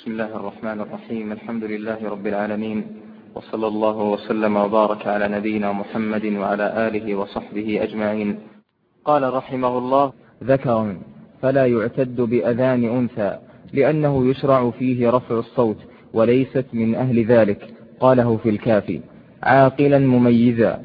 بسم الله الرحمن الرحيم. الحمد لله رب العالمين. وصلى الله وسلم وبارك على نبينا محمد وعلى آله وصحبه أجمعين. قال رحمه الله ذكر فلا يعتد بأذان أنثى لأنه يشرع فيه رفع الصوت وليست من أهل ذلك قاله في الكافي عاقلا مميزا.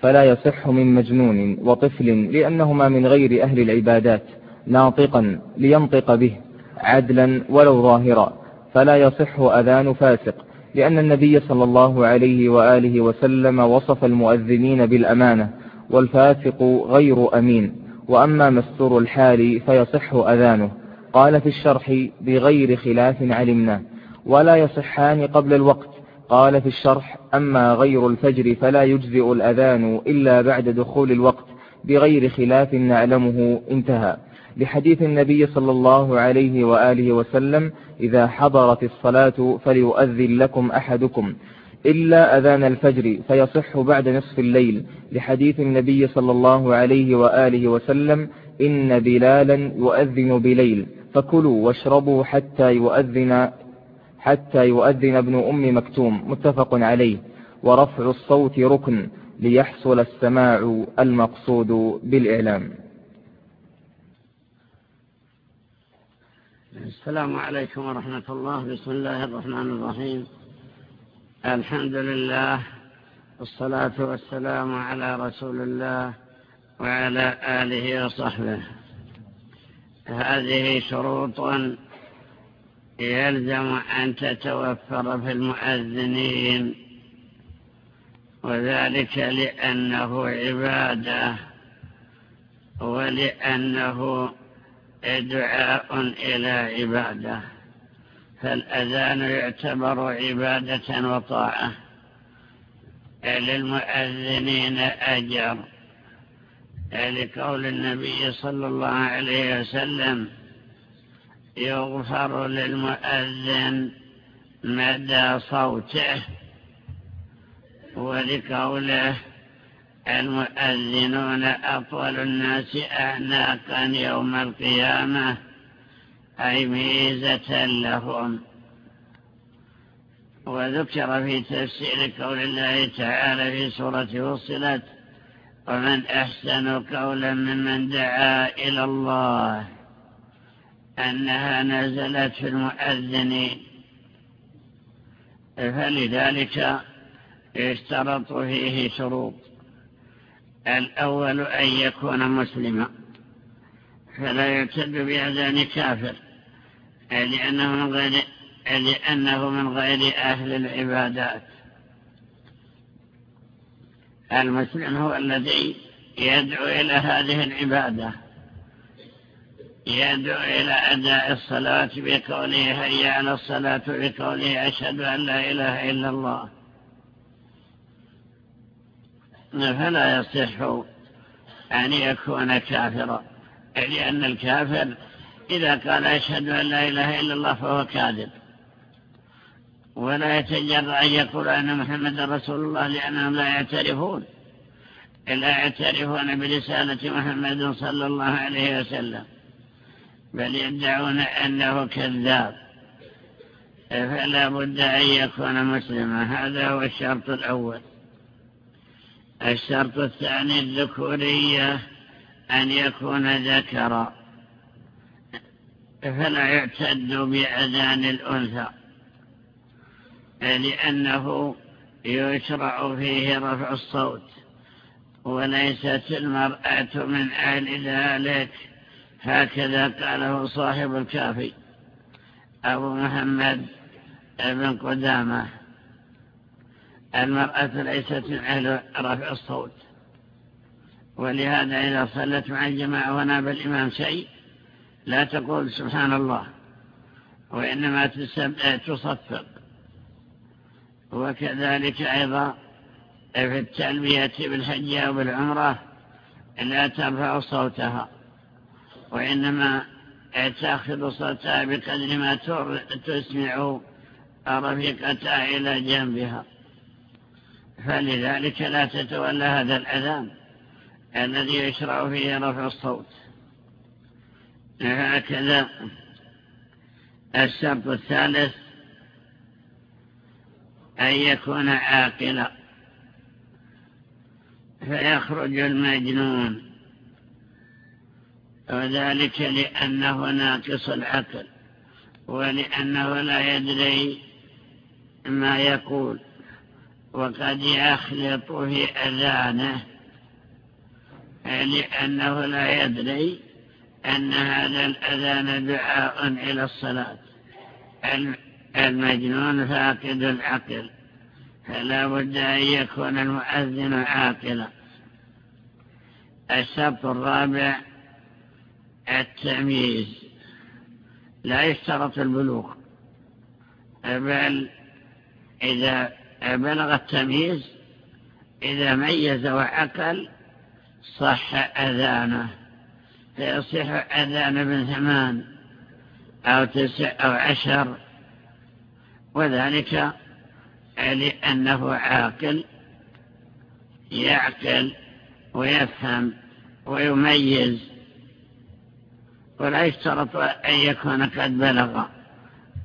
فلا يصح من مجنون وطفل لأنهما من غير أهل العبادات ناطقا لينطق به. عدلا ولو ظاهرا فلا يصح أذان فاسق لأن النبي صلى الله عليه وآله وسلم وصف المؤذنين بالأمانة والفاسق غير أمين وأما مستور الحال فيصح أذانه. قال في الشرح بغير خلاف علمنا ولا يصحان قبل الوقت. قال في الشرح أما غير الفجر فلا يجزئ الأذان إلا بعد دخول الوقت بغير خلاف نعلمه انتهى. لحديث النبي صلى الله عليه وآله وسلم إذا حضرت الصلاة فليؤذن لكم أحدكم. إلا أذان الفجر فيصح بعد نصف الليل. لحديث النبي صلى الله عليه وآله وسلم إن بلالا يؤذن بليل. فكلوا واشربوا حتى يؤذن حتى يؤذن ابن أم مكتوم. متفق عليه. ورفع الصوت ركن ليحصل السماع المقصود بالإعلام. السلام عليكم ورحمة الله. بسم الله الرحمن الرحيم. الحمد لله والصلاة والسلام على رسول الله وعلى آله وصحبه. هذه شروط يلزم أن تتوفر في المؤذنين وذلك لأنه عبادة ولأنه دعاء إلى عبادة. فالأذان يعتبر عبادة وطاعة. للمؤذنين أجر. لقول النبي صلى الله عليه وسلم يغفر للمؤذن مدى صوته. ولقوله المؤذنون أطول الناس أعناقا يوم القيامة أي ميزة لهم. وذكر في تفسير قول الله تعالى في سورة وصلت ومن أحسن قولا ممن دعا إلى الله أنها نزلت في المؤذنين. فلذلك يشترط فيه شروط. الأول أن يكون مسلما فلا يعتد بأذان كافر لأنه من غير, لأنه من غير أهل العبادات. المسلم هو الذي يدعو إلى هذه العبادة يدعو إلى أداء الصلاة بقوله هيا على الصلاة بقوله أشهد أن لا إله إلا الله. فلا يصح أن يكون كافرا لأن الكافر إذا قال أشهد أن لا إله إلا الله فهو كاذب. ولا يتجرأ أن يقول أن محمد رسول الله لأنهم لا يعترفون. لا يعترفون برسالة محمد صلى الله عليه وسلم. بل يدعون أنه كذاب. فلا بد أن يكون مسلما. هذا هو الشرط الأول. الشرط الثاني الذكورية أن يكون ذكرا فلا يعتد بأذان الأنثى لأنه يشرع فيه رفع الصوت وليست المرأة من أهل ذلك هكذا قاله صاحب الكافي أبو محمد بن قدامة. المرأة ليست من أهل رفع الصوت. ولهذا إذا صلت مع الجماعة وناب الإمام شيء لا تقول سبحان الله وإنما تصفق. وكذلك أيضا في التلبية بالحج أو بالعمرة لا ترفع صوتها وإنما تأخذ صوتها بقدر ما تسمع رفيقتها إلى جنبها. فلذلك لا تتولى هذا الأذان الذي يشرع فيه رفع الصوت. هكذا الشرط الثالث أن يكون عاقلا. فيخرج المجنون. وذلك لأنه ناقص العقل. ولأنه لا يدري ما يقول. وقد يخلط في أذانه لأنه لا يدري أن هذا الأذان دعاء إلى الصلاة. المجنون فاقد العقل فلا بد أن يكون المؤذن عاقلا. الشرط الرابع التمييز. لا يشترط البلوغ بل إذا بلغ التمييز إذا ميز وعقل صح أذانه فيصح أذان ابن ثمان أو تسع أو عشر وذلك لأنه عاقل يعقل ويفهم ويميز ولا يشترط أن يكون قد بلغ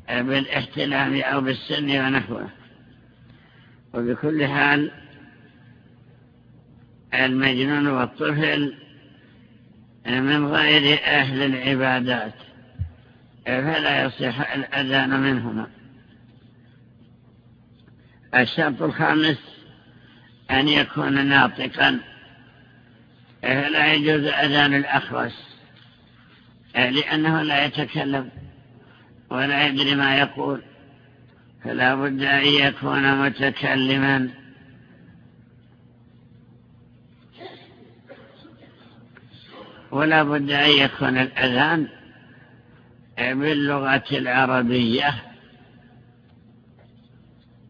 بالإحتلام أو بالسن ونحوه. وبكل حال المجنون والطفل من غير أهل العبادات فلا يصح الأذان منهما. الشرط الخامس أن يكون ناطقا فلا يجوز أذان الأخرس لأنه لا يتكلم ولا يدري ما يقول. فلا بد أن يكون متكلما. ولا بد أن يكون الأذان باللغة العربية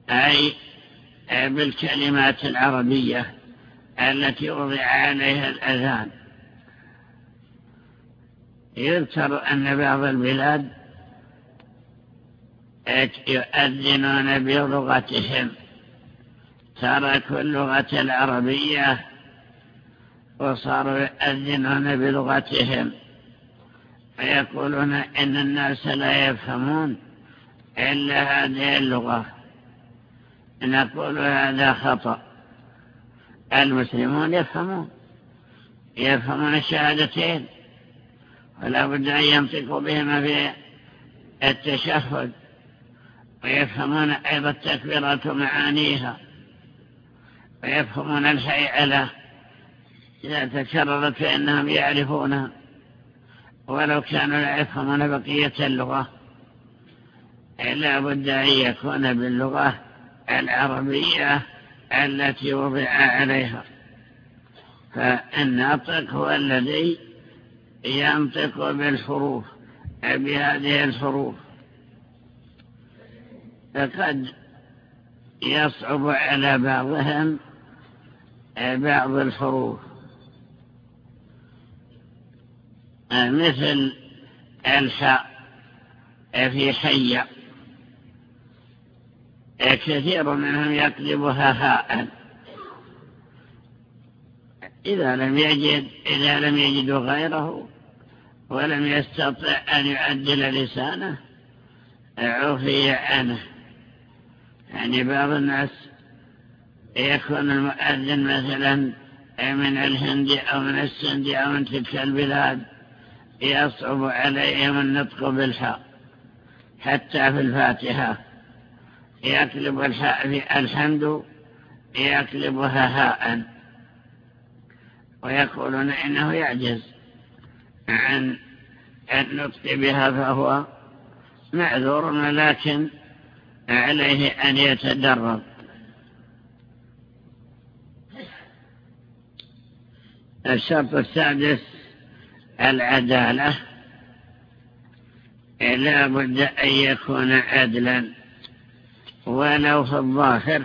أي بالكلمات العربية التي وضع عليها الأذان. يذكر أن بعض البلاد يؤذنون بلغتهم. تركوا اللغة العربية وصاروا يؤذنون بلغتهم. ويقولون إن الناس لا يفهمون إلا هذه اللغة. نقول هذا خطأ. المسلمون يفهمون. يفهمون الشهادتين. ولا بد أن ينطقوا بهما في التشهد. ويفهمون أيضا التكبيرات معانيها ويفهمون الهيئة إذا تكررت فإنهم يعرفونها ولو كانوا لا يفهمون بقية اللغة. لا بد أن يكون باللغة العربية التي وضع عليها. فالناطق هو الذي ينطق بالحروف. بهذه الحروف. فقد يصعب على بعضهم بعض الحروف. مثل الحاء في حي كثير منهم يقلبها هاء. إذا لم يجد إذا لم يجد غيره ولم يستطع أن يعدل لسانه عفي عنه. يعني بعض الناس يكون المؤذن مثلا من الهند أو من السند أو من تلك البلاد يصعب عليهم النطق بالحاء حتى في الفاتحة. يقلب الحاء في الحمد يقلبها هاء ويقولون إنه يعجز عن النطق بها فهو معذور ولكن عليه أن يتدرب. الشرط السادس العدالة. لا بد أن يكون عدلا ولو في الظاهر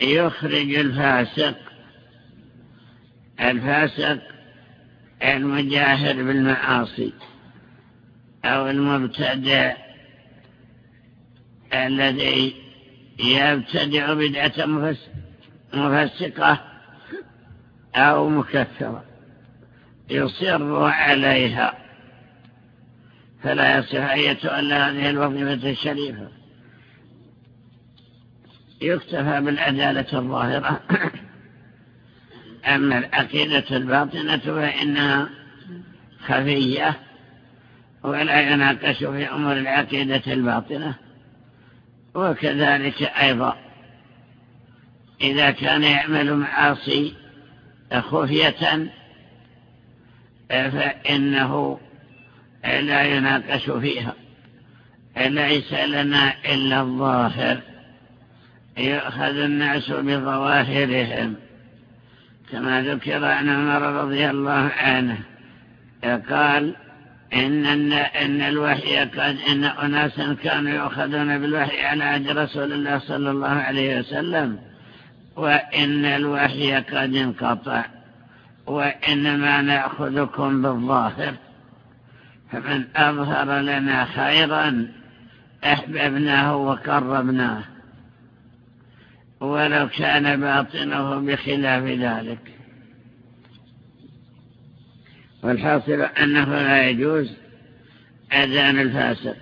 يخرج الفاسق. الفاسق المجاهر بالمعاصي أو المبتدع. الذي يبتدع بدعة مفسقة أو مكثرة يصر عليها. فلا يصح أن يتولى هذه الوظيفة الشريفة. يكتفى بالعدالة الظاهرة. أما العقيدة الباطنة فإنها خفية ولا يناقش في أمور العقيدة الباطنة. وكذلك أيضا إذا كان يعمل معاصي خفية فإنه لا يناقش فيها. ليس لنا إلا الظاهر. يؤخذ الناس بظواهرهم. كما ذكر عن عمر رضي الله عنه قال إن, إن الوحي قد إن أناسا كانوا يؤخذون بالوحي على عهد رسول الله صلى الله عليه وسلم وإن الوحي قد انقطع وإنما نأخذكم بالظاهر فمن أظهر لنا خيرا أحببناه وقربناه ولو كان باطنه بخلاف ذلك. والحاصل أنه لا يجوز أذان الفاسق.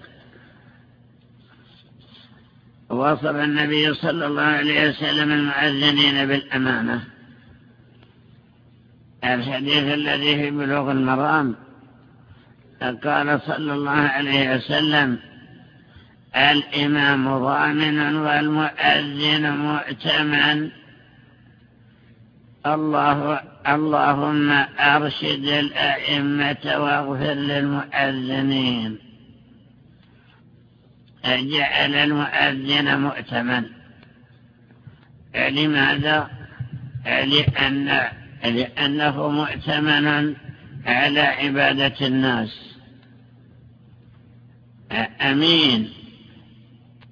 وصف النبي صلى الله عليه وسلم المؤذنين بالأمانة. الحديث الذي في بلوغ المرام قال صلى الله عليه وسلم الإمام ضامن والمؤذن مؤتمن. الله اللهم أرشد الأئمة وأغفر للمؤذنين. جعل المؤذن مؤتمن. لماذا؟ لأن لأنه مؤتمن على عبادة الناس. أمين.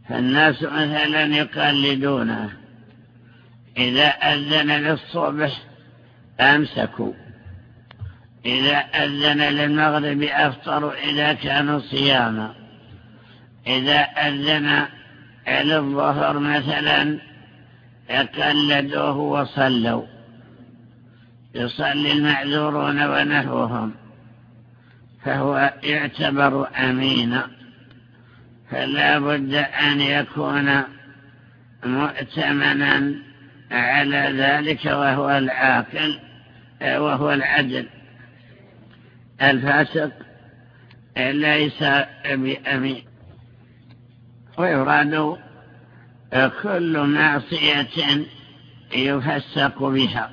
فالناس مثلا يقلدونه. إذا أذن للصبح أمسكوا. إذا أذن للمغرب أفطروا إذا كانوا صياما. إذا أذن للظهر مثلا قلدوه وصلوا. يصلي المعذورون ونحوهم. فهو يعتبر أمينا. فلا بد أن يكون مؤتمنا على ذلك وهو العاقل وهو العدل. الفاسق ليس بأمين ويراد كل معصية يفسق بها.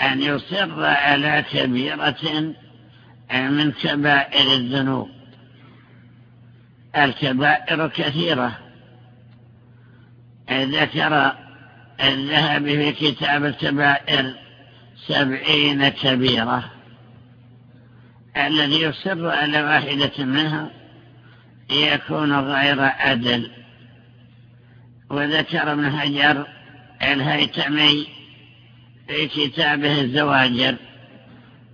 أن يصر على كبيرة من كبائر الذنوب. الكبائر كثيرة. ذكر الذهب في كتاب الكبائر سبعين كبيرة. الذي يصر على واحدة منها يكون غير عدل. وذكر ابن هجر الهيتمي في كتابه الزواجر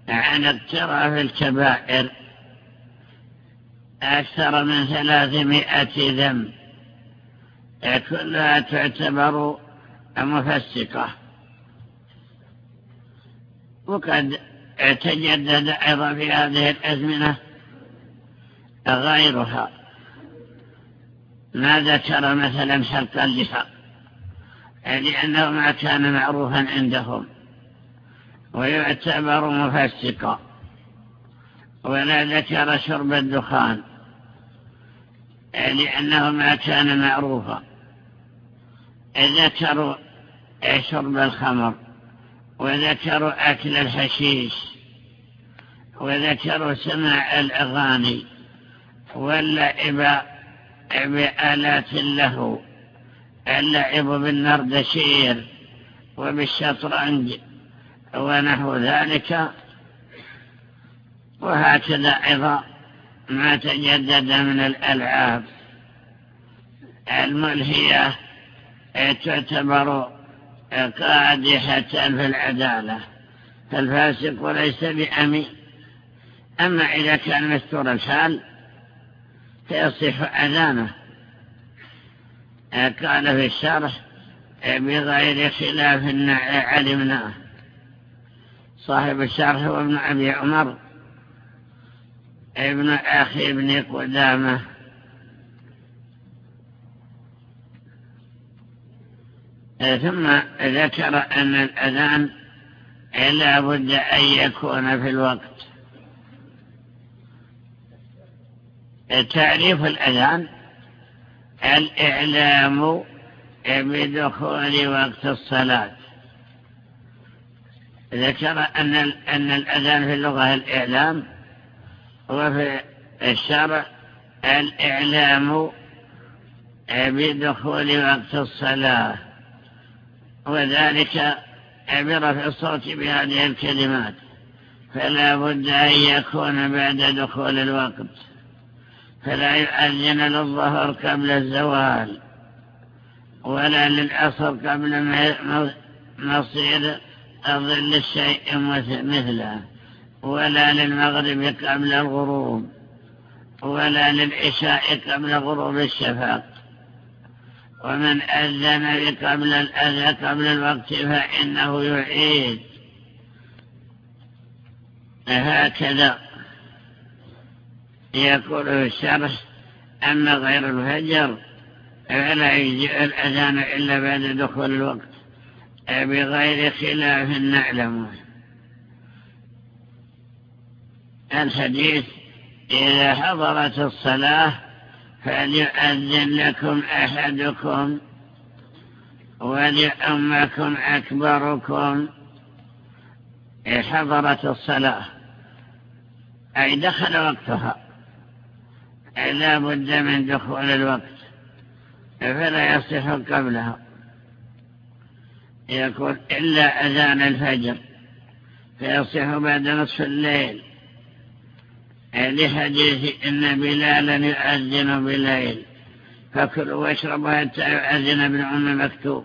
عن اقتراف الكبائر أكثر من ثلاثمائة ذنب كلها تعتبر مفسقة وقد تجدد أيضا في هذه الأزمنة غيرها. ما ذكر مثلا حلق اللحى لأنه ما كان معروفا عندهم. ويعتبر مفسقا. ولا ذكر شرب الدخان لأنه ما كان معروفا. ذكروا شرب الخمر وذكروا أكل الحشيش وذكروا سماع الأغاني واللعب بآلات له اللعب بالنردشير وبالشطرنج ونحو ذلك. وهكذا أيضا ما تجدد من الألعاب الملهية تعتبر قادحة في العدالة فالفاسق ليس بأمين أما إذا كان مستور الحال فيصح أذانه. قال في الشرح بغير خلاف علمناه صاحب الشرح هو ابن أبي عمر ابن أخي ابن قدامة. ثم ذكر أن الأذان لا بد أن يكون في الوقت. تعريف الأذان الإعلام بدخول وقت الصلاة. ذكر أن أن الأذان في اللغة الإعلام وفي الشرع الإعلام بدخول وقت الصلاة. وذلك برفع الصوت بهذه الكلمات فلا بد أن يكون بعد دخول الوقت فلا يؤذن للظهر قبل الزوال ولا للعصر قبل مصير أظل الشيء مثله ولا للمغرب قبل الغروب ولا للعشاء قبل غروب الشفاق ومن أذن قبل الأذى قبل الوقت فإنه يعيد. هكذا يقول الشرح. أما غير الفجر فلا يجيء الأذان إلا بعد دخول الوقت. بغير خلاف نعلمه الحديث إذا حضرت الصلاة فليؤذن لكم أحدكم ولأمكم أكبركم. حضرت الصلاة. أي دخل وقتها. لا بد من دخول الوقت. فلا يصح قبلها. يقول إلا أذان الفجر. فيصح بعد نصف الليل. لحديث إن بلالا يؤذن بالليل. فكلوا واشربوا حتى يؤذن ابن أم مكتوب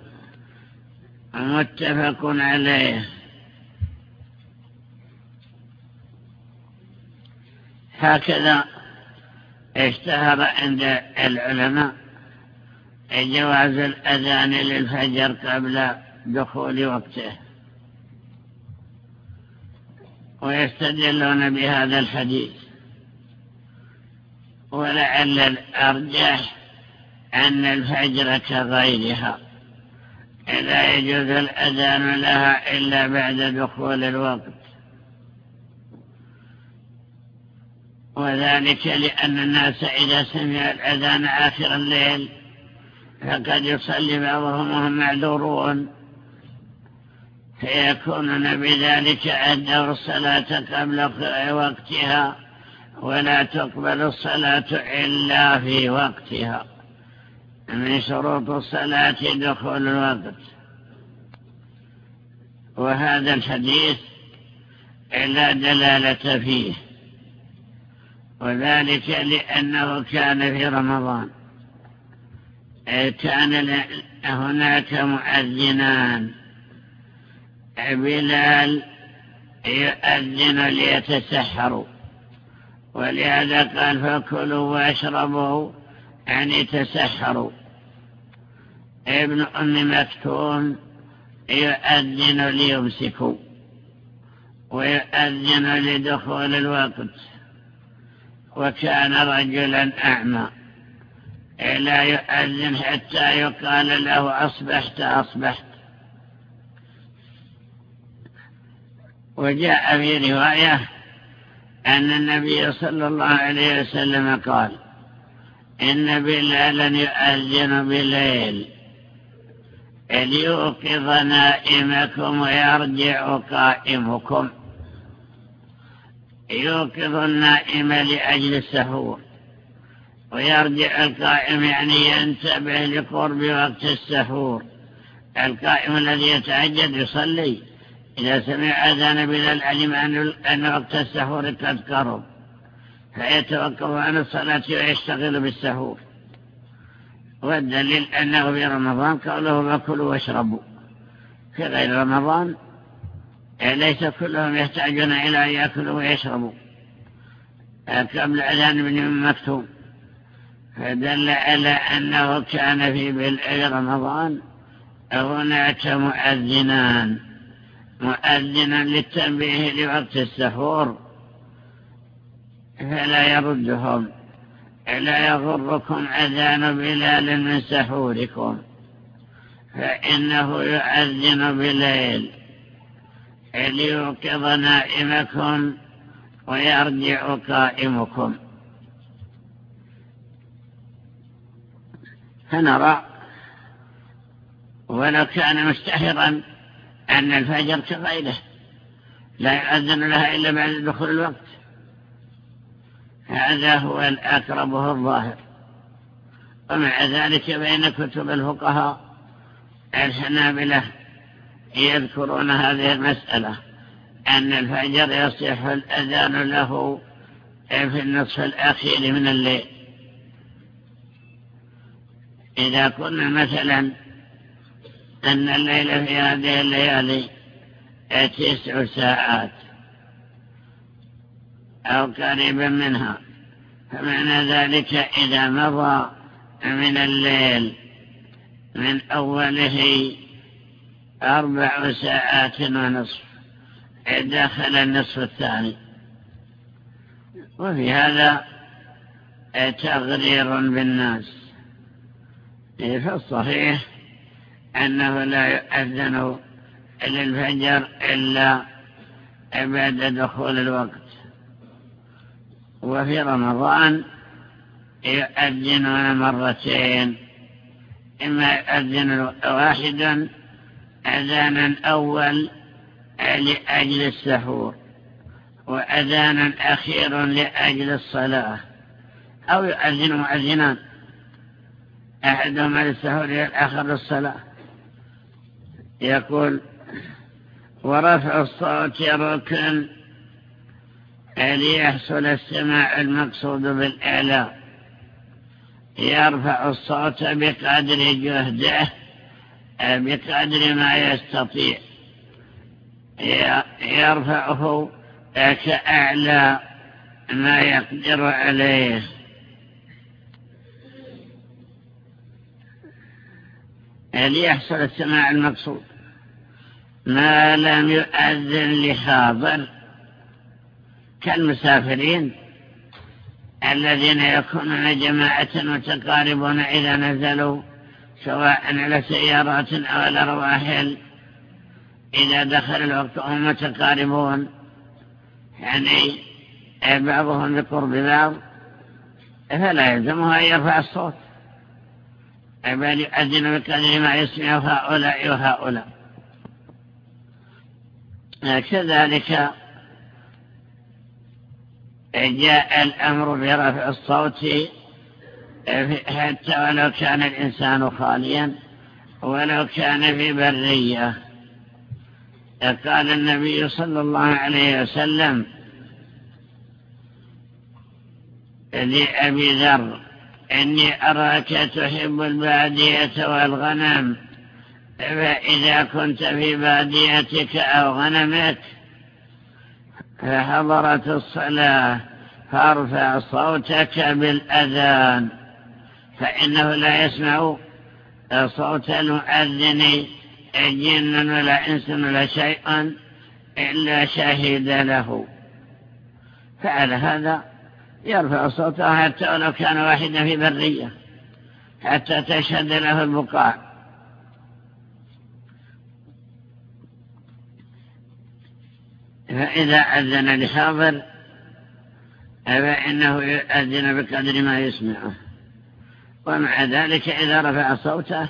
متفق عليه. هكذا اشتهر عند العلماء جواز الأذان للفجر قبل دخول وقته. ويستدلون بهذا الحديث. ولعل الأرجح أن الفجر كغيرها. لا يجوز الأذان لها إلا بعد دخول الوقت. وذلك لأن الناس إذا سمع الأذان آخر الليل فقد يصلي بعضهم وهم معذورون. فيكونون بذلك أدوا الصلاة قبل وقتها. ولا تقبل الصلاة إلا في وقتها. من شروط الصلاة دخول الوقت. وهذا الحديث لا دلالة فيه. وذلك لأنه كان في رمضان. كان هناك مؤذنان. بلال يؤذن ليتسحروا. ولهذا قال فكلوا واشربوا يعني تسحروا. ابن أم مكتوم يؤذن ليمسكوا ويؤذن لدخول الوقت. وكان رجلا أعمى. لا يؤذن حتى يقال له أصبحت أصبحت. وجاء في رواية أن النبي صلى الله عليه وسلم قال إن بلالا يؤذن بالليل ليوقظ نائمكم ويرجع قائمكم. يوقظ النائم لأجل السحور ويرجع القائم يعني ينتبه لقرب وقت السحور. القائم الذي يتعجد يصلي. إذا سمع أذان بلال علم أن وقت السحور قد قرب فيتوقف عن الصلاة ويشتغل بالسحور. والدليل أنه في رمضان قوله فكلوا واشربوا في غير رمضان ليس كلهم يحتاجون إلى أن يأكلوا ويشربوا. قبل أذان ابن مكتوم فدل على أنه كان في رمضان هناك مؤذنان. مؤذنا للتنبيه لوقت السحور فلا يردهم لا يغركم أذان بلال من سحوركم فإنه يؤذن بليل ليوقظ نائمكم ويرجع قائمكم. فنرى ولو كان مستحرا أن الفجر كغيره لا يؤذن لها إلا بعد دخول الوقت. هذا هو الأقرب وهو الظاهر. ومع ذلك بين كتب الفقهاء الحنابلة يذكرون هذه المسألة أن الفجر يصح الأذان له في النصف الأخير من الليل. إذا كنا مثلا أن الليل في هذه الليالي تسع ساعات أو قريبا منها. فمعنى ذلك إذا مضى من الليل من أوله أربع ساعات ونصف دخل النصف الثاني. وفي هذا تغرير بالناس. فالصحيح أنه لا يؤذن للفجر إلا بعد دخول الوقت. وفي رمضان يؤذنون مرتين إما يؤذن واحدا أذانا أول لأجل السحور وأذانا أخير لأجل الصلاة أو يؤذن مؤذنان أحدهما للسحور والآخر للصلاة. يقول ورفع الصوت ركن ليحصل السماع المقصود بالإعلاء يرفع الصوت بقدر جهده بقدر ما يستطيع. يرفعه كأعلى ما يقدر عليه. ليحصل السماع المقصود. ما لم يؤذن لحاضر كالمسافرين الذين يكونون جماعة متقاربون إذا نزلوا سواء على سيارات أو على رواحل. إذا دخل الوقت هم متقاربون يعني بعضهم بقرب بعض فلا يلزمه أن يرفع الصوت. بل يؤذن بقدر ما يسمع هؤلاء وهؤلاء. كذلك جاء الأمر برفع الصوت حتى ولو كان الإنسان خاليا ولو كان في برية. قال النبي صلى الله عليه وسلم لأبي ذر إني أراك تحب البادية والغنم فإذا كنت في باديتك أو غنمك فحضرت الصلاة فارفع صوتك بالأذان. فإنه لا يسمع صوت المؤذن جن ولا إنس ولا شيء إلا شهد له. فعلى هذا يرفع صوته حتى ولو كان واحدا في برية حتى تشهد له البقاع فإذا أذن لحاضر فإنه يؤذن بقدر ما يسمعه. ومع ذلك إذا رفع صوته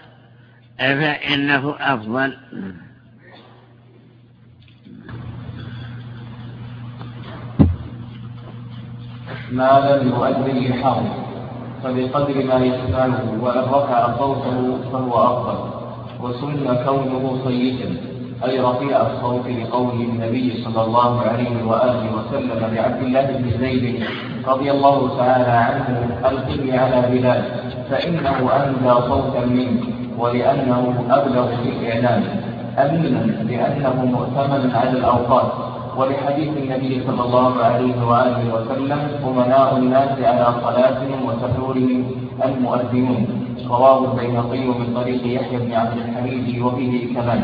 فإنه أفضل. ما لم يؤذن لحاضر فبقدر ما يسمعه وإن رفع صوته فهو أفضل. وسن كونه صيتا أي رفيع الصوت لقول النبي صلى الله عليه وآله وسلم لعبد الله بن زيد رضي الله تعالى عنه ألقني على بلال فإنه أندى صوتا منك ولأنه أبلغ في الإعلام أمينا لأنه مؤتمن على الأوقات ولحديث النبي صلى الله عليه وآله وسلم أمناء الناس على صلاتهم وسحورهم المؤذنون رواه البيهقي من طريق يحيى بن عبد الحميد وبه كمان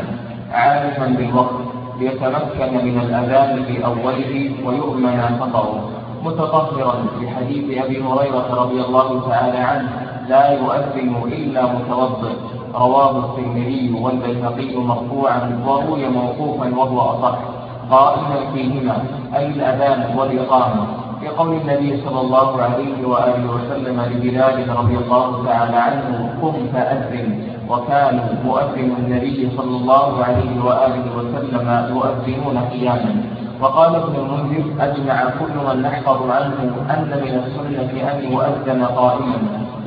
عارفا بالوقت ليتمكن من الأذان في أوله ويؤمن خطره متطهرا بحديث أبي هريرة رضي الله تعالى عنه لا يؤذن إلا متوضئ. رواه الترمذي والبيهقي مرفوعا وروي موقوفا وهو أصح. قائما فيهما أي الأذان والإقامة. في قول النبي صلى الله عليه وآله وسلم لبلال رضي الله تعالى عنه قم فأذن. وكان مؤذن النبي صلى الله عليه وآله وسلم يؤذنون قياما. وقال ابن المنذر أجمع كل من نحفظ عنه أن من السنة أن يؤذن قائما.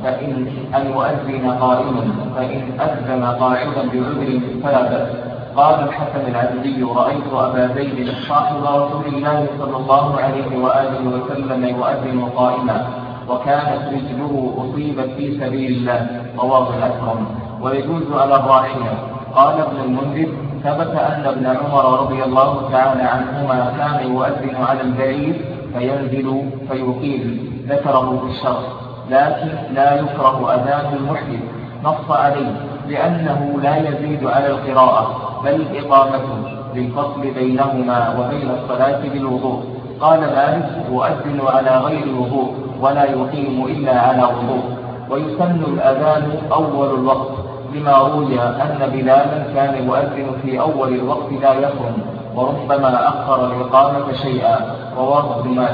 فإن أن يؤذن قائما. فإن أذن قاعدا بعذر فلا بأس. قال الحسن العبدي رأيت أبا زيد صاحب رسول الله صلى الله عليه وآله وسلم يؤذن قائما وكانت رجله أصيبت في سبيل الله. رواه الأكرم ويجوز على الراحلة. قال ابن المنذر ثبت أن ابن عمر رضي الله تعالى عنهما كان يؤذن على البعير فينزل فيقيم ذكره في الشرح لكن لا يكره أذان المحدث. نص عليه. لأنه لا يزيد على القراءة بل إقامته للفصل بينهما وبين الصلاة بالوضوء. قال مالك يؤذن على غير وضوء ولا يقيم إلا على وضوء. ويسن الأذان أول الوقت لما روي أن بلالا كان يؤذن في أول الوقت لا يقوم وربما أخر الإقامة شيئا رواه ابن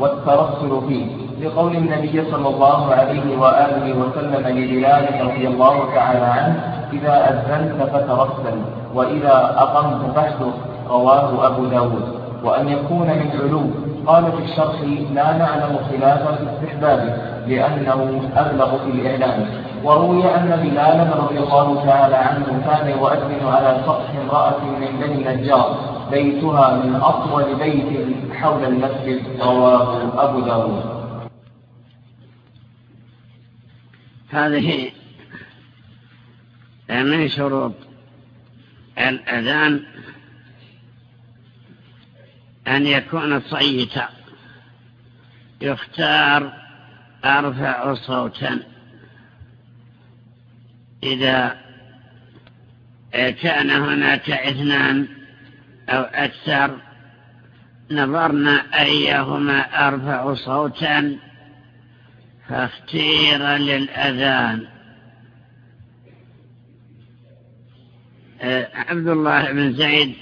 والترسل فيه. لقول النبي صلى الله عليه وآله وسلم لبلال رضي الله تعالى عنه إذا أذنت فترسل وإذا أقمت فاحدث رواه أبو داود. وأن يكون من علو قال في الشرح لا نعلم خلافا في استحبابه لأنه أبلغ في الإعلام. وروي أن بلالا رضي الله تعالى عنه كان يؤذن على سطح امرأة من بني نجار بيتها من أطول بيت حول المسجد رواه أبو داود. هذه من شروط الأذان أن يكون صيتا. يختار أرفع صوتا. إذا كان هناك اثنان أو أكثر نظرنا أيهما أرفع صوتا. فاختير للأذان. عبد الله بن زيد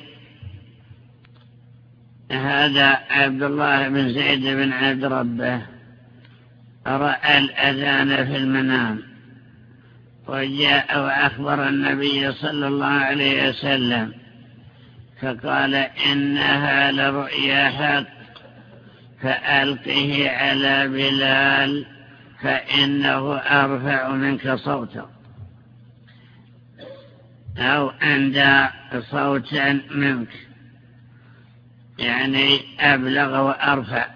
هذا عبد الله بن زيد بن عبد ربه رأى الأذان في المنام وجاء وأخبر النبي صلى الله عليه وسلم فقال إنها لرؤيا حق فألقه على بلال فإنه أرفع منك صوتا أو عند صوتا منك. يعني أبلغ وأرفع.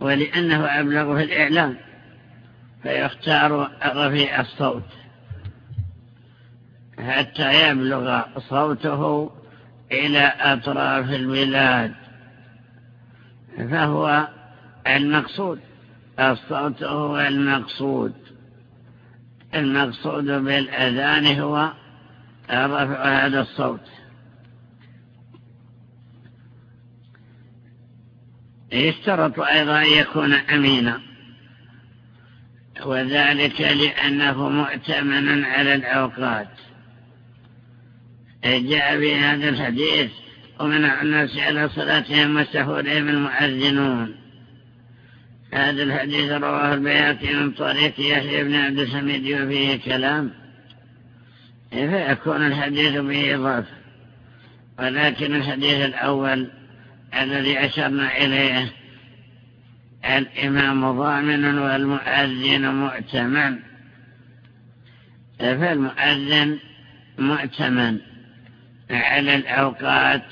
ولأنه أبلغ في الإعلام فيختار رفيع الصوت. حتى يبلغ صوته إلى أطراف البلاد. فهو المقصود. الصوت هو المقصود. المقصود بالأذان هو رفع هذا الصوت. يشترط أيضا أن يكون أمينا. وذلك لأنه مؤتمن على الأوقات. جاء في هذا الحديث ومنع الناس على صلاتهم وسهولهم المؤذنون. هذا الحديث رواه البياتي من طريق يحيى بن عبد الحميد وفيه كلام. فيكون الحديث به إضافة ولكن الحديث الأول الذي أشرنا إليه الإمام ضامن والمؤذن مؤتمن. فالمؤذن مؤتمن؟ على الأوقات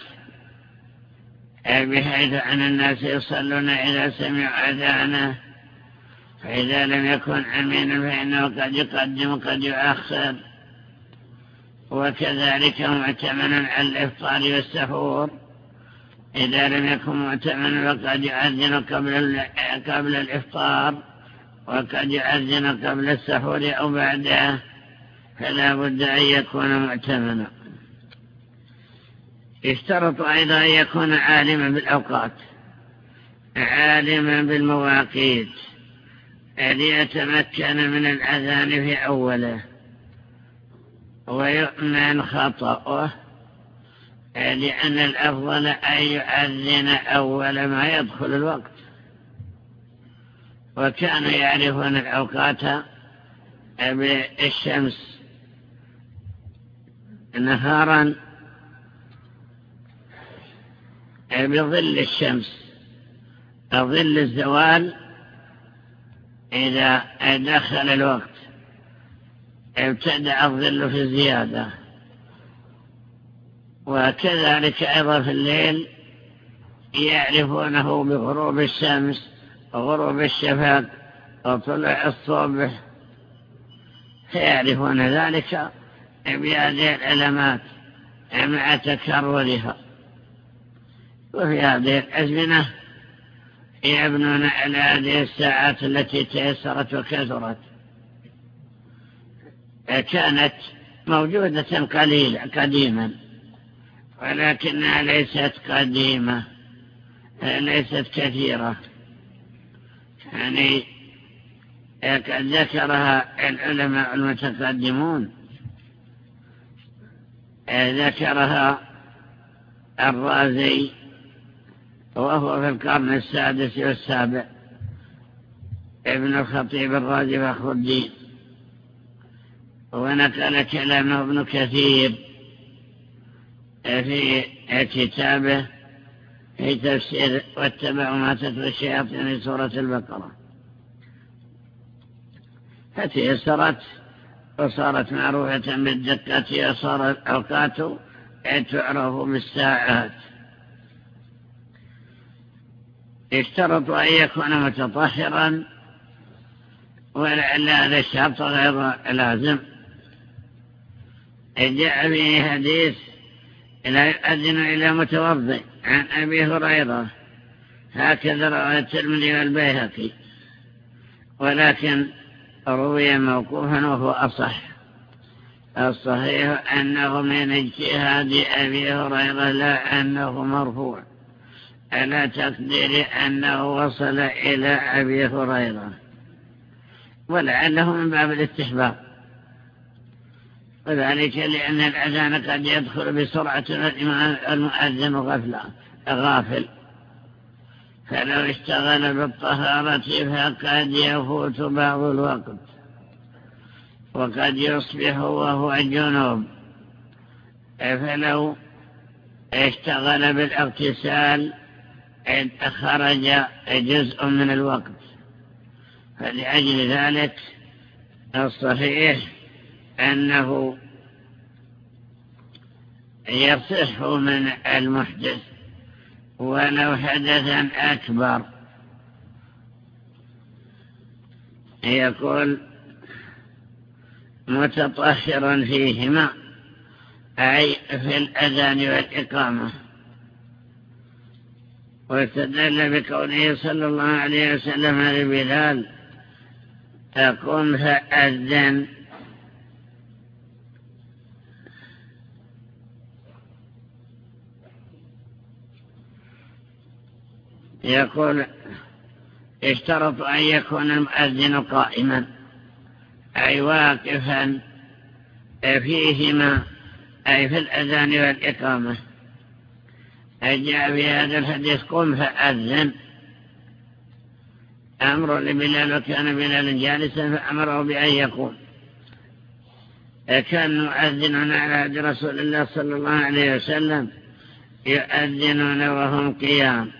بحيث أن الناس يصلون إذا سمعوا أذانه. فإذا لم يكن أمينا فإنه قد يقدم وقد يؤخر. وكذلك معتمنا على الإفطار والسحور. إذا لم يكن معتمنا فقد يؤذن قبل, قبل الإفطار. وقد يؤذن قبل السحور أو بعده. فلا بد أن يكون معتمنا اشترط أيضا أن يكون عالما بالأوقات عالما بالمواقيت ليتمكن من الأذان في أوله ويؤمن خطأه لأن الأفضل أن يؤذن أول ما يدخل الوقت. وكانوا يعرفون الأوقات بالشمس نهارا بظل الشمس ظل الزوال إذا دخل الوقت ابتدع الظل في الزيادة. وكذلك أيضا في الليل يعرفونه بغروب الشمس وغروب الشفاق وطلع الصبح. فيعرفون ذلك بهذه العلامات مع تكررها. وفي هذه الأزمنة يبنون على هذه الساعات التي تيسرت وكثرت. كانت موجودة قليلة قديما ولكنها ليست قديمة ليست كثيرة. يعني قد ذكرها العلماء المتقدمون. ذكرها الرازي وهو في القرن السادس والسابع. ابن الخطيب الرازي فخر الدين. ونقل كلامه ابن كثير في كتابه في تفسير واتبعوا ما تتلو الشياطين في سورة البقرة. فتيسرت وصارت معروفة بالدقة وصار الأوقات تعرف بالساعات. اشترط أن يكون متطهرا ولعل هذا الشرط غير لازم. جاء به حديث لا يؤذن إلى متوضئ. عن أبي هريرة هكذا رواه الترمذي والبيهقي. ولكن روي موقوفا وهو أصح. الصحيح أنه من اجتهاد أبي هريرة لا أنه مرفوع. على تقدير أنه وصل إلى أبي هريرة. ولعله من باب الاستحباب. وذلك لأن الأذان قد يدخل بسرعة المؤذن غفلة غافل. فلو اشتغل بالطهارة فقد يفوت بعض الوقت. وقد يصبح وهو جنوب. فلو اشتغل بالاغتسال خرج جزء من الوقت. فلأجل ذلك الصحيح أنه يصح من المحدث ولو حدثا أكبر. يقول متطهرا فيهما أي في الأذان والإقامة. واستدل بقوله صلى الله عليه وسلم لبلال تقوم فأذن يقول اشترط أن يكون المؤذن قائما أي واقفا فيهما أي في الأذان والإقامة جاء في هذا الحديث قم فأذن. أمر لبلال وكان بلال جالسا فأمره بأن يقوم كان مؤذنون على عهد رسول الله صلى الله عليه وسلم يؤذنون وهم قيام.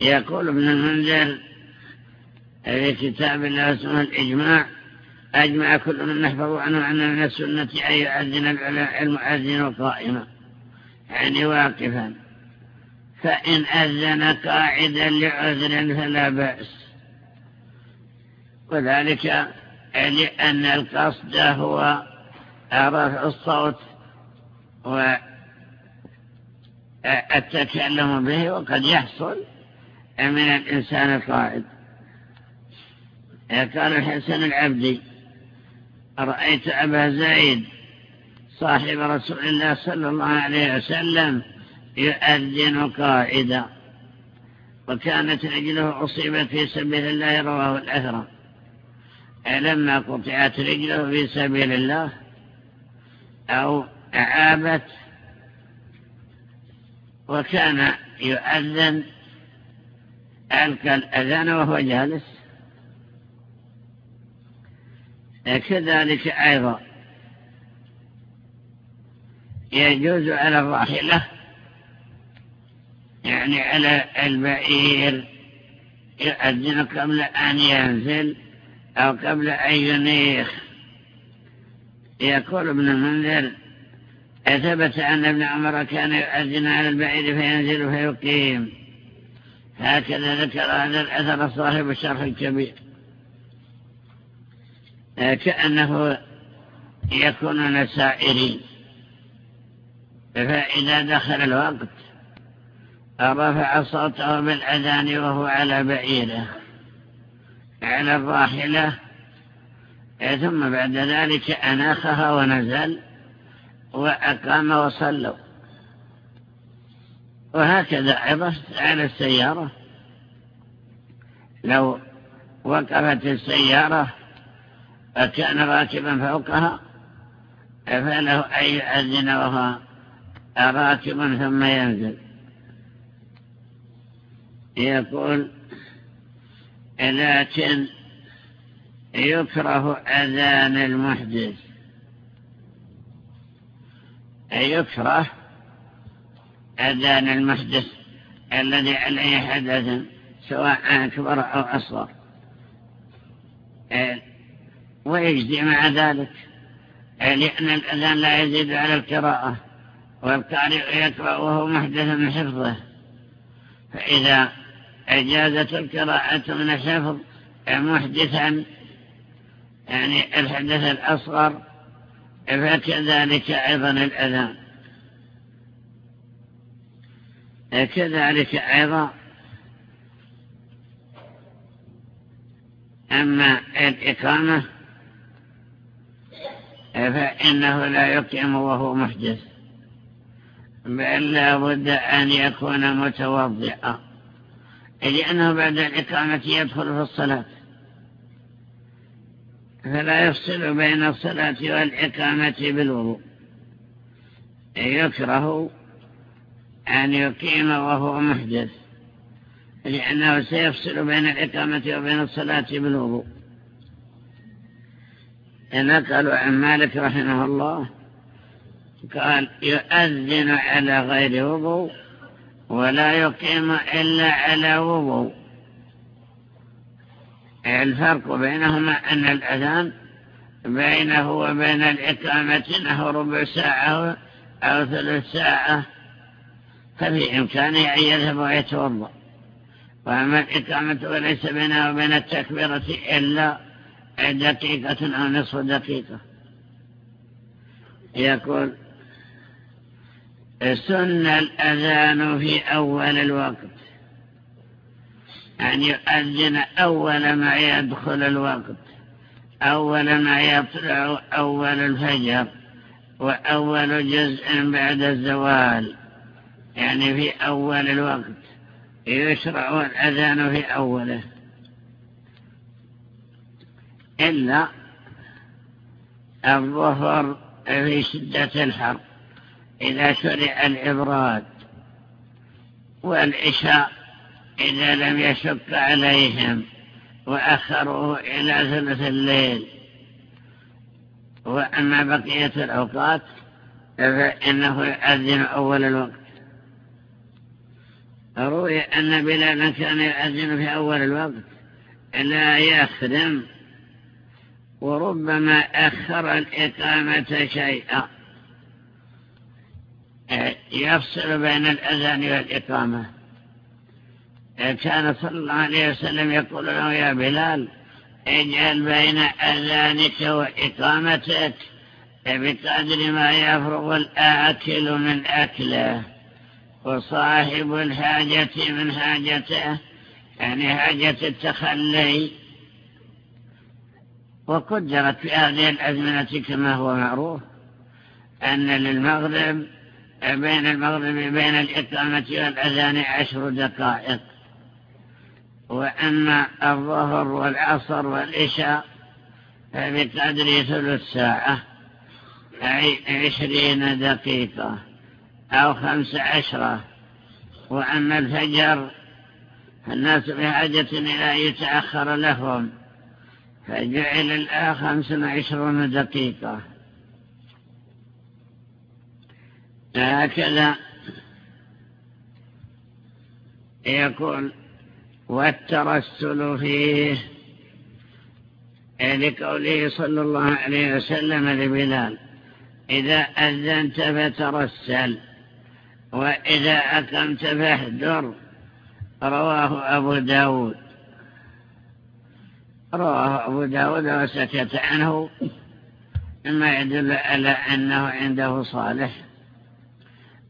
يقول ابن المنذر في كتاب الله اسمه الإجماع أجمع كل من نحفظ عنه أن من السنة أن يؤذن المؤذن قائما. يعني واقفا. فإن أذن قاعدا لعذر فلا بأس. وذلك لأن القصد هو رفع الصوت والتكلم به وقد يحصل من الإنسان القائد. قال الحسن العبدي رأيت أبا زيد صاحب رسول الله صلى الله عليه وسلم يؤذن قائدا وكانت رجله أصيبت في سبيل الله رواه الأثرم لما قطعت رجله في سبيل الله أو عابت وكان يؤذن ألقى الأذان وهو جالس. كذلك أيضا يجوز على الراحلة يعني على البعير يؤذن قبل أن ينزل أو قبل أن ينيخ. يقول ابن المنذر ثبت أن ابن عمر كان يؤذن على البعير فينزل فيقيم. هكذا ذكر هذا الأثر صاحب الشرح الكبير كأنه يكونون سائرين فإذا دخل الوقت رفع صوته بالأذان وهو على بعيره على الراحلة. ثم بعد ذلك أناخها ونزل وأقام وصلوا. وهكذا أيضا على السيارة. لو وقفت السيارة وكان راكبا فوقها فله أن يؤذن وهو راكب ثم ينزل. يقول لكن يكره أذان المحدث. يكره أذان المحدث الذي عليه حدث سواء أكبر أو أصغر. ويجزي مع ذلك لأن الأذان لا يزيد على القراءة. والقارئ يقرأ وهو محدث من حفظه. فإذا أجازت القراءة من الحفظ محدثا يعني الحدث الأصغر فكذلك أيضا الأذان كذلك أيضا. أما الإقامة فإنه لا يقيم وهو محدث. بل لا بد أن يكون متوضئا لأنه بعد الإقامة يدخل في الصلاة. فلا يفصل بين الصلاة والإقامة بالوضوء. يكره أن يقيم وهو محدث لأنه سيفصل بين الإقامة وبين الصلاة بالوضوء. نقلوا عن مالك رحمه الله قال يؤذن على غير وضوء ولا يقيم إلا على وضوء. الفرق بينهما أن الأذان بينه وبين الإقامة نحو ربع ساعة أو ثلث ساعة ففي إمكانه أن يذهب ويتوضأ. وأما الإقامة وليس بينها وبين التكبيرة إلا دقيقة أو نصف دقيقة. يقول سن الأذان في أول الوقت. أن يؤذن أول ما يدخل الوقت. أول ما يطلع أول الفجر وأول جزء بعد الزوال. يعني في أول الوقت. يشرع الأذان في أوله. إلا الظهر في شدة الحر. إذا شرع الإبراد والعشاء إذا لم يشق عليهم وأخروه إلى ثلث الليل. وأما بقية الأوقات فإنه يؤذن أول الوقت. روي أن بلالا كان يؤذن في أول الوقت لا يخدم وربما أخر الإقامة شيئا. يفصل بين الأذان والإقامة. كان صلى الله عليه وسلم يقول له يا بلال اجعل بين أذانك وإقامتك بقدر ما يفرغ الآكل من أكله وصاحب الحاجة من حاجته يعني حاجة التخلي. وقدرت في هذه الأزمنة كما هو معروف أن للمغرب بين المغرب بين الإقامة والأذان عشر دقائق. وأما الظهر والعصر والعشاء فبقدر ثلث ساعة أي عشرين دقيقة أو خمس عشرة. وأما الفجر الناس بحاجة إلى أن يتأخر لهم فجعل الآن خمس وعشرون دقيقة. هكذا يقول والترسل فيه لقوله صلى الله عليه وسلم لبلال إذا أذنت فترسل وإذا أقمت فاهدر رواه أبو داود. رواه أبو داود وسكت عنه مما يدل على أنه عنده صالح.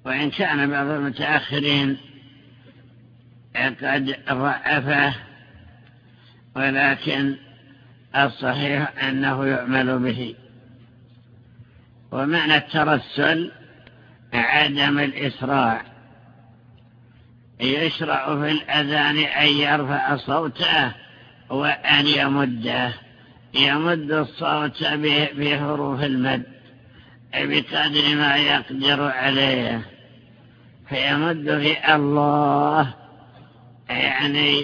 وإن كان بعض المتأخرين قد ضعفه ولكن الصحيح أنه يعمل به. ومعنى الترسل عدم الإسراع. يشرع في الأذان أن يرفع صوته وأن يمده. يمد الصوت بحروف المد. بقدر ما يقدر عليه فيمد في الله. يعني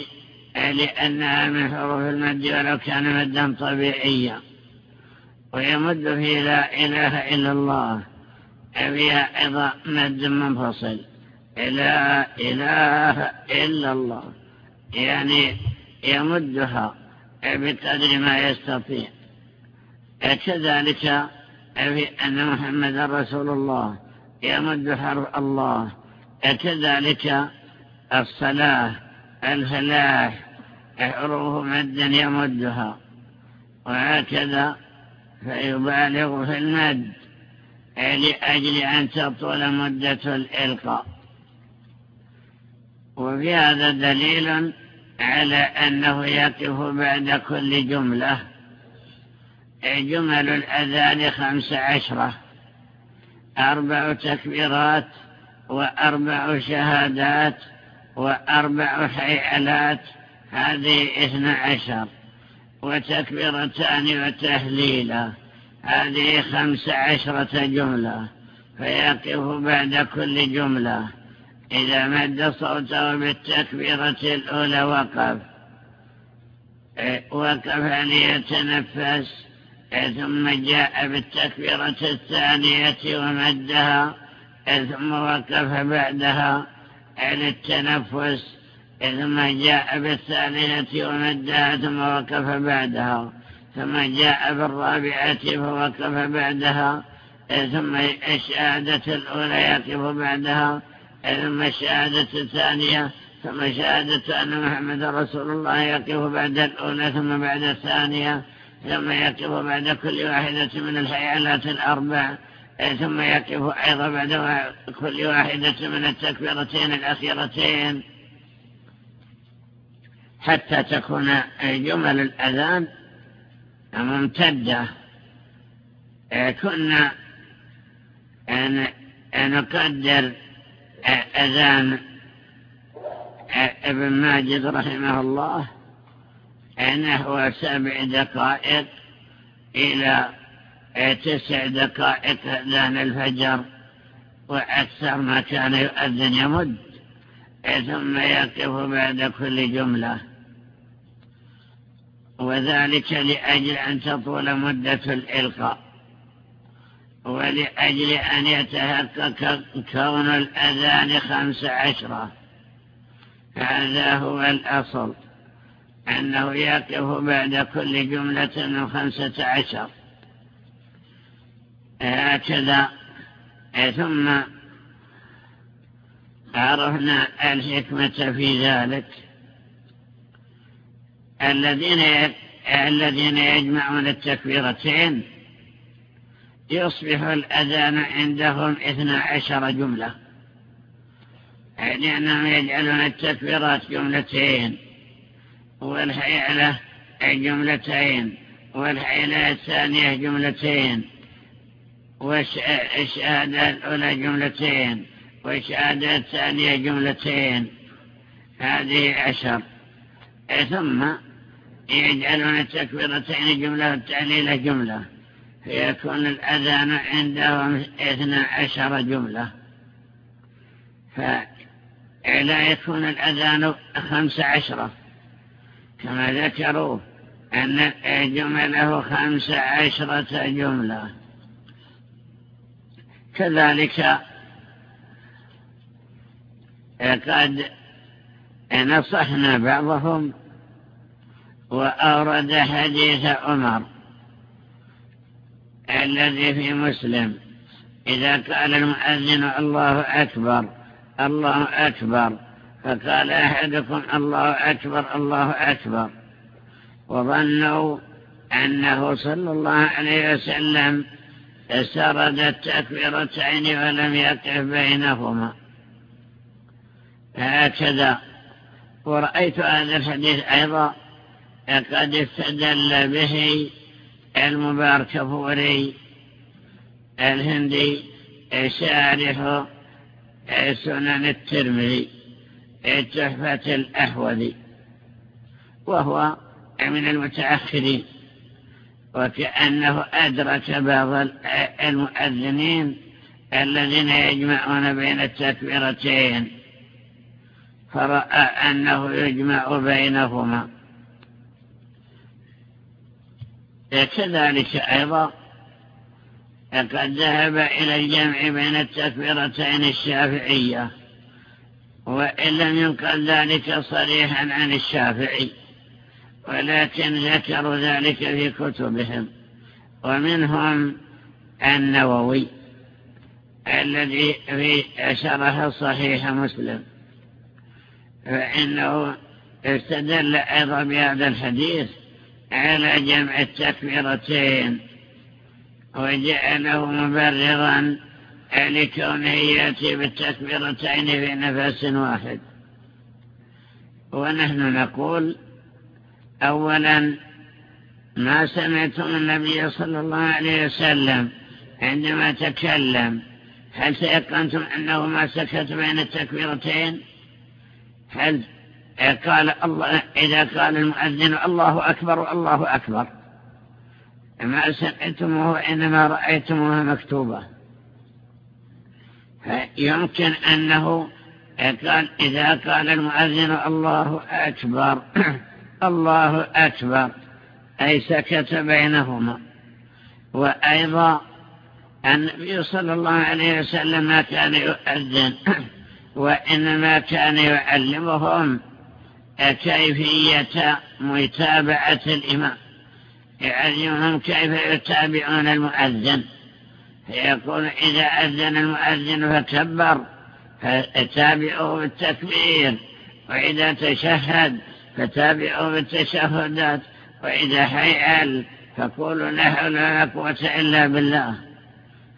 لأنها من حروف المد ولو كان مدا طبيعيا. ويمد في لا إله إلا الله. فيها أيضا مد منفصل. لا إله إلا الله. يعني يمدها. بقدر ما يستطيع. كذلك في أن محمد رسول الله يمد حرف الله كذلك الصلاة الفلاح حروف مد يمدها وهكذا فيبالغ في المد لأجل أن تطول مدة الإلقاء. وفي هذا دليل على أنه يقف بعد كل جملة. جمل الأذان خمس عشرة. أربع تكبيرات وأربع شهادات وأربع حيالات هذه اثنى عشر. وتكبيرتان وتهليلة هذه خمس عشرة جملة. فيقف بعد كل جملة. إذا مد صوته بالتكبيرة الأولى وقف. وقف ليتنفس. ثم جاء بالتكبيرة الثانية ومدها ثم وقف بعدها للتنفس ثم جاء بالثالثة ومدها ثم وقف بعدها ثم جاء بالرابعة فوقف بعدها ثم الشهادة الأولى يقف بعدها ثم الشهادة الثانية ثم شهادة أن محمد رسول الله يقف بعد الأولى ثم بعد الثانية ثم يقف بعد كل واحدة من الحيالات الأربع ثم يقف أيضا بعد كل واحدة من التكبيرتين الأخيرتين. حتى تكون جمل الأذان ممتدة. كنا نقدر أذان ابن ماجد رحمه الله. نحو سبع دقائق إلى تسع دقائق أذان الفجر وأكثر ما كان يؤذن يمد ثم يقف بعد كل جملة. وذلك لأجل أن تطول مدة الإلقاء ولأجل أن يتحقق كون الأذان خمس عشرة. هذا هو الأصل. أنه يقف بعد كل جملة من خمسة عشر. هكذا. ثم عرفنا الحكمة في ذلك. الذين الذين يجمعون التكبيرتين يصبح الأذان عندهم اثنى عشر جملة. لأنهم يجعلون التكبيرات جملتين. والحيلة جملتين والحيلة الثانية جملتين والشهادة الأولى جملتين والشهادة الثانية جملتين. هذه عشر. ثم يجعلون التكبيرتين جملة والتعليل جملة. فيكون الأذان عندهم اثنى عشر جملة. فلا يكون الأذان خمس عشرة. كما ذكروا أن جمله خمس عشرة جملة. كذلك قد نصحنا بعضهم وأورد حديث عمر الذي في مسلم إذا قال المؤذن الله أكبر الله أكبر فقال أحدكم الله أكبر الله أكبر. وظنوا أنه صلى الله عليه وسلم سرد التكبيرتين ولم يقف بينهما. هكذا. ورأيت هذا الحديث أيضا قد استدل به المبارك فوري الهندي شارح سنن الترمذي. تحفة الأحوذي وهو من المتأخرين وكأنه أدرك بعض المؤذنين الذين يجمعون بين التكبيرتين فرأى أنه يجمع بينهما. كذلك أيضا قد ذهب إلى الجمع بين التكبيرتين الشافعية. وإن لم ينقل ذلك صريحا عن الشافعي ولكن ذكروا ذلك في كتبهم ومنهم النووي الذي في شرح صحيح مسلم فإنه استدل أيضا بهذا الحديث على جمع التكبيرتين وجعله مبررا لكونه يأتي بالتكبيرتين في نفس واحد. ونحن نقول أولا ما سمعتم النبي صلى الله عليه وسلم عندما تكلم. هل تيقنتم أنه ما سكت بين التكبيرتين؟ هل قال الله إذا قال المؤذن الله أكبر الله أكبر. ما سمعتموه إنما رأيتموها مكتوبة. يمكن أنه قال إذا قال المؤذن الله أكبر الله أكبر أي سكت بينهما. وأيضا النبي صلى الله عليه وسلم ما كان يؤذن وإنما كان يعلمهم كيفية متابعة الإمام يعلمهم كيف يتابعون المؤذن. فيقول إذا أذن المؤذن فكبر فتابعوه بالتكبير وإذا تشهد فتابعوه بالتشهدات وإذا حيال فقولوا لا قوة إلا بالله.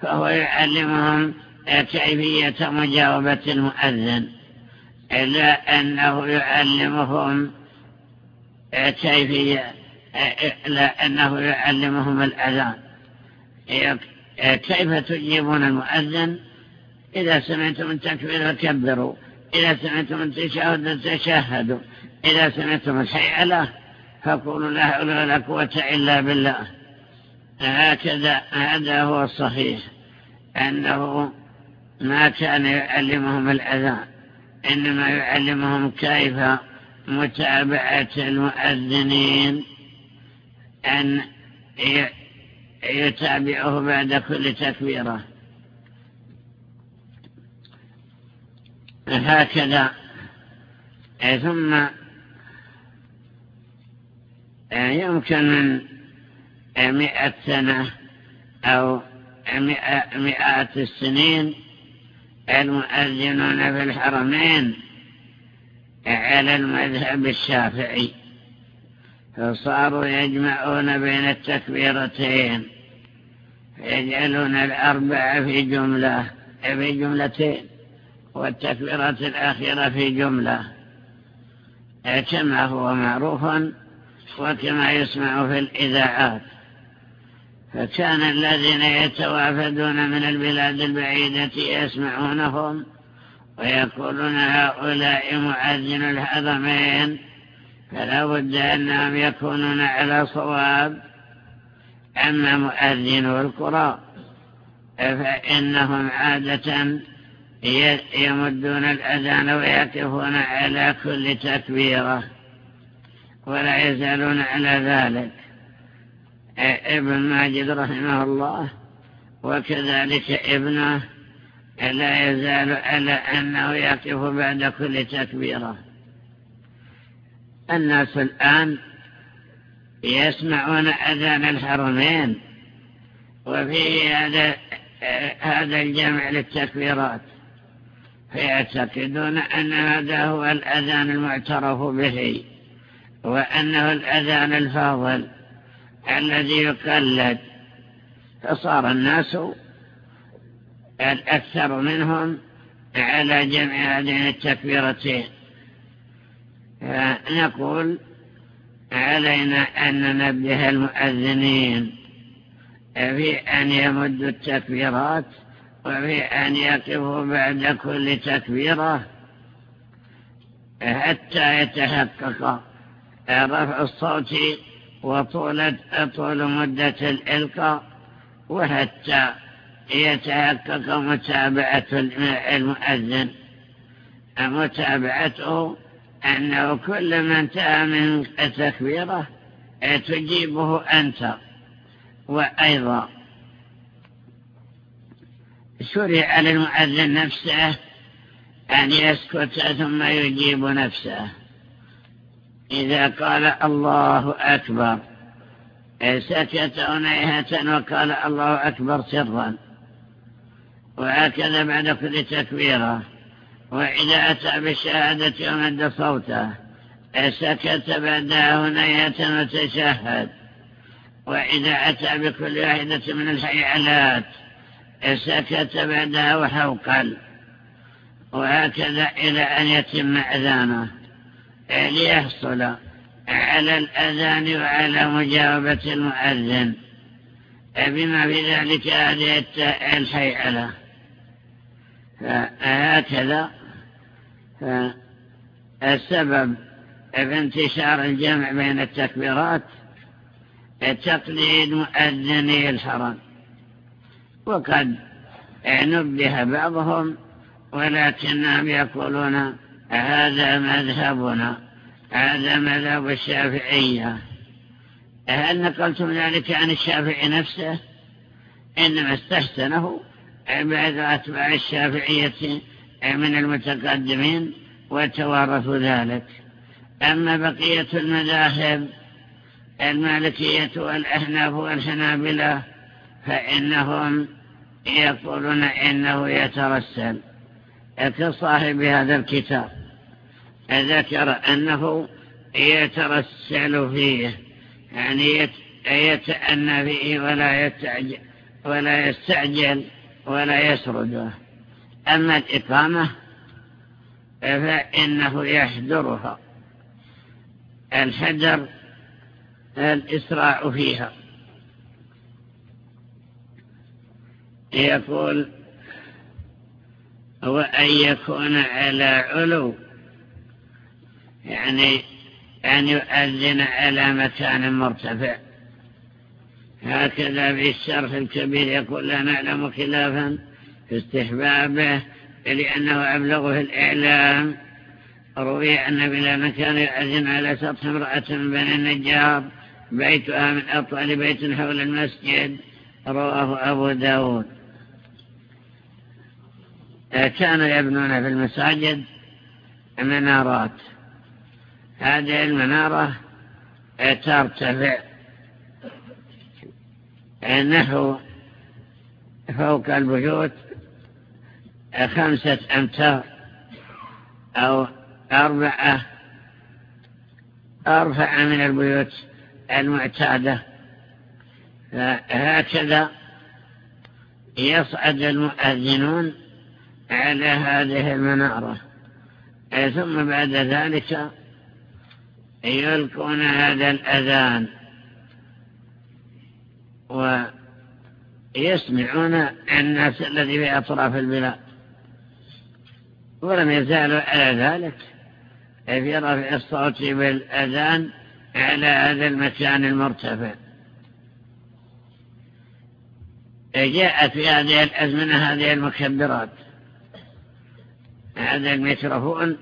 فهو يعلمهم كيفية مجاوبة المؤذن إلا أنه يعلمهم كيفية لا أنه يعلمهم الأذان. كيف تجيبون المؤذن؟ إذا سمعتم التكبير فكبروا إذا سمعتم التشهد تشهدوا إذا سمعتم الحيئة فقولوا لا حول ولا قوة إلا بالله. هكذا هذا هو الصحيح أنه ما كان يعلمهم الأذان إنما يعلمهم كيف متابعة المؤذنين أن يتابعه بعد كل تكبيرة. هكذا. ثم يمكن من مئة سنة أو مئات السنين المؤذنون في الحرمين على المذهب الشافعي. فصاروا يجمعون بين التكبيرتين. يجعلون الأربعة في جملة في جملتين والتكبيرات الأخيرة في جملة. كما هو معروف وكما يسمع في الإذاعات. فكان الذين يتوافدون من البلاد البعيدة يسمعونهم ويقولون هؤلاء معذن الحرمين فلا بد أنهم يكونون على صواب. أما مؤذن القرى فإنهم عادة يمدون الأذان ويقفون على كل تكبيرة ولا يزالون على ذلك. ابن ماجد رحمه الله وكذلك ابنه لا يزال على أنه يقف بعد كل تكبيرة. الناس الآن يسمعون أذان الحرمين وفيه هذا هذا الجمع للتكبيرات فيعتقدون أن هذا هو الأذان المعترف به وأنه الأذان الفاضل الذي يقلد. فصار الناس الأكثر منهم على جمع هذين التكبيرتين. نقول علينا أن ننبه المؤذنين في أن يمدوا التكبيرات وفي أن يقفوا بعد كل تكبيرة حتى يتحقق رفع الصوت وطول طول مدة الإلقاء وحتى يتحقق متابعة المؤذن. متابعته أنه كل من انتهى من التكبيرة تجيبه أنت. وأيضا شرع للمؤذن نفسه أن يسكت ثم يجيب نفسه. إذا قال الله أكبر سكت أنيهة وقال الله أكبر سرا. وهكذا بعد كل تكبيرة. وإذا أتى بالشهادة ومد صوته سكت بعدها هنية وتشهد. وإذا أتى بكل واحدة من الحيالات سكت بعدها وحوقا وهكذا إلى أن يتم أذانه. ليحصل على الأذان وعلى مجاوبة المؤذن. بما في ذلك هذه الحيئلة فهكذا. السبب في انتشار الجمع بين التكبيرات تقليد مؤذني الحرم وقد نبه بعضهم ولكنهم يقولون هذا مذهبنا هذا مذهب الشافعية. هل نقلتم ذلك عن الشافعي نفسه؟ إنما استحسنه بعد أتباع الشافعية من المتقدمين وتوارثوا ذلك. أما بقية المذاهب المالكية والأحناف والحنابلة فإنهم يقولون إنه يترسل. كصاحب هذا الكتاب. ذكر أنه يترسل فيه يعني يتأنى فيه ولا يتعجل ولا يستعجل. ولا يسرده أما الإقامة فإنه يحذرها. الحذر الإسراع فيها. يقول وأن يكون على علو يعني أن يؤذن على مكان مرتفع. هكذا في الشرح الكبير يقول لا نعلم خلافا في استحبابه لأنه أبلغه الإعلام. روي أن بلالا كان يؤذن على سطح امرأة من بني النجار بيتها من أطول بيت حول المسجد. رواه أبو داود. كانوا يبنون في المساجد منارات. هذه المنارة ترتفع نحو فوق البيوت خمسة أمتار أو أربعة أرفع من البيوت المعتادة. هكذا يصعد المؤذنون على هذه المنارة. ثم بعد ذلك يلقون هذا الأذان. ويسمعون الناس الذي في أطراف البلاد. ولم يزالوا على ذلك. في رفع الصوت بالأذان على هذا المكان المرتفع. جاءت في هذه الأزمنة هذه المكبرات. هذا الميكروفون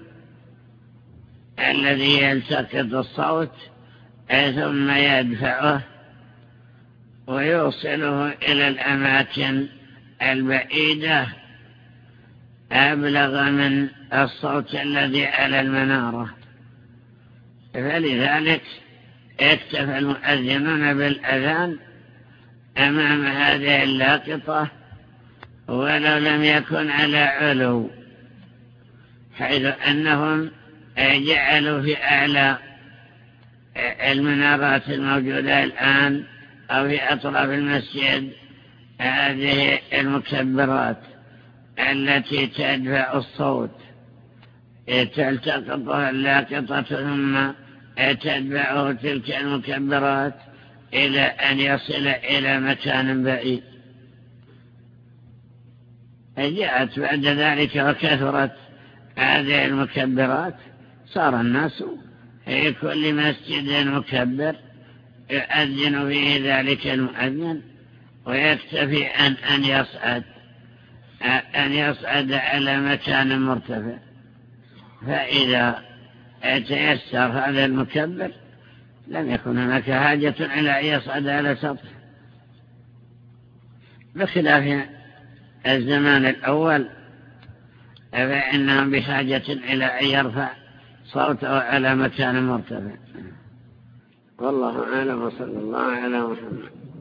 الذي يلتقط الصوت ثم يدفعه ويوصله إلى الأماكن البعيدة أبلغ من الصوت الذي على المنارة. فلذلك اكتفى المؤذنون بالأذان أمام هذه اللاقطة ولو لم يكن على علو حيث أنهم جعلوا في أعلى المنارات الموجودة الآن أو في أطراف المسجد هذه المكبرات التي تدفع الصوت. تلتقطها اللاقطة ثم تدفعه تلك المكبرات إلى أن يصل إلى مكان بعيد. جاءت بعد ذلك وكثرت هذه المكبرات. صار الناس في كل مسجد مكبر. يؤذن فيه ذلك المؤذن ويكتفي أن, أن يصعد أن يصعد على مكان مرتفع. فإذا تيسر هذا المكبر لم يكن هناك حاجة إلى أن يصعد على سطح. بخلاف الزمان الأول فإنهم بحاجة إلى أن يرفع صوته على مكان مرتفع. والله أعلم وصلى الله على محمد.